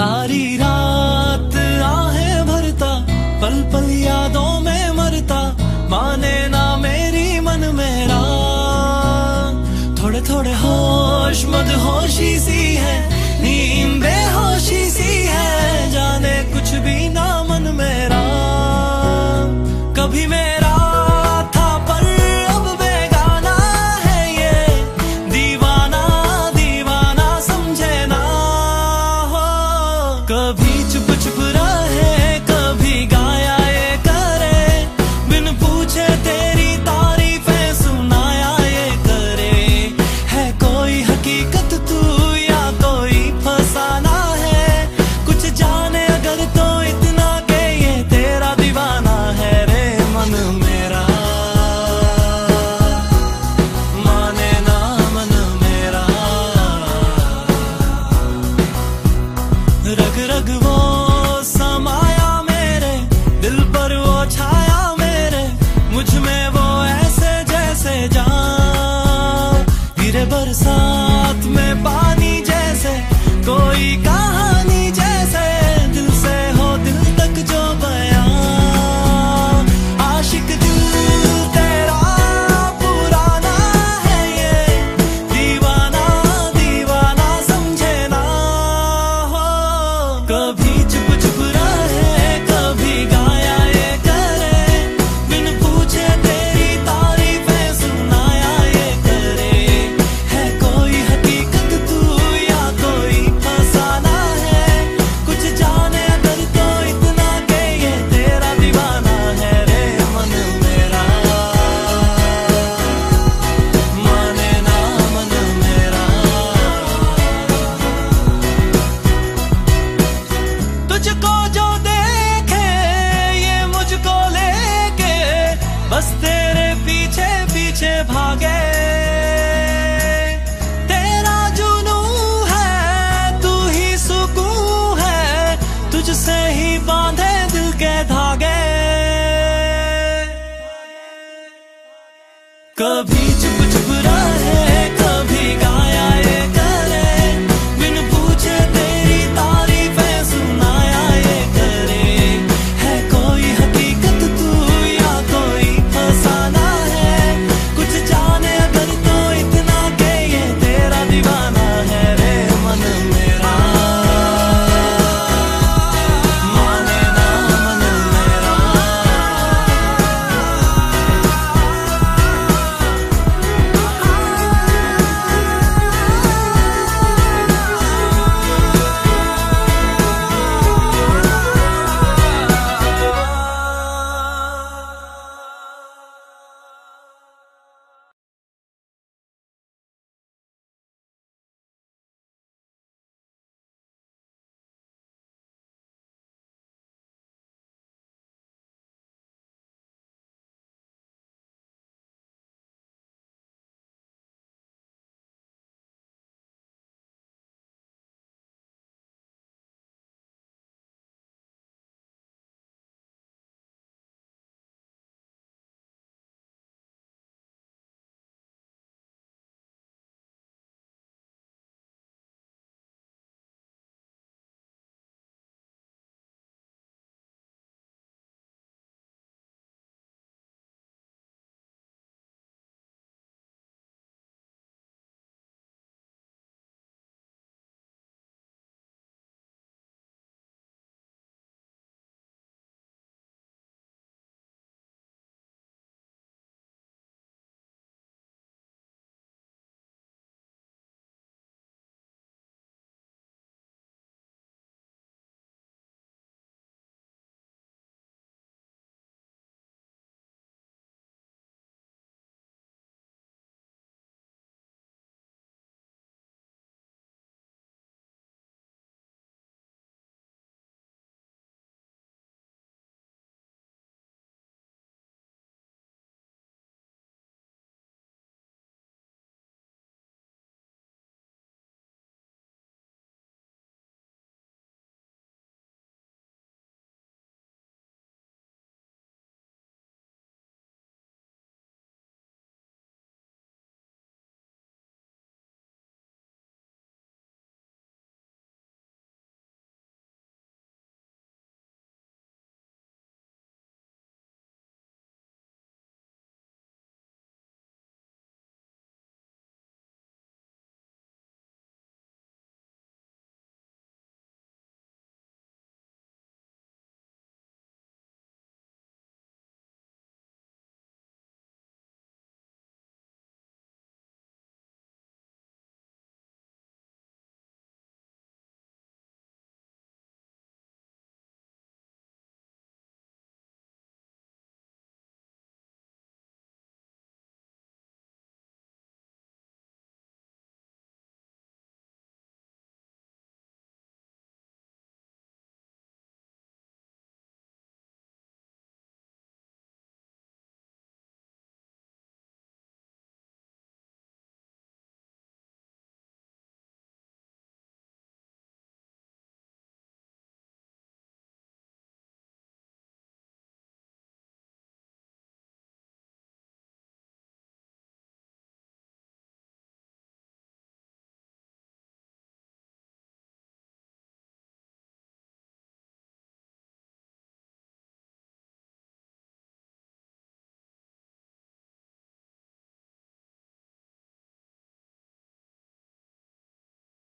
सारी रात मुझमें वो ऐसे जैसे जान। गिरे बरसात में पानी जैसे, कोई कहानी जैसे दिल से हो दिल तक जो बया आशिक दिल तेरा पुराना है ये, दीवाना दीवाना समझे ना हो। कभी पीछे पीछे भागे। तेरा जुनू है, तू ही सुकून है, तुझसे ही बांधे दिल के धागे। कभी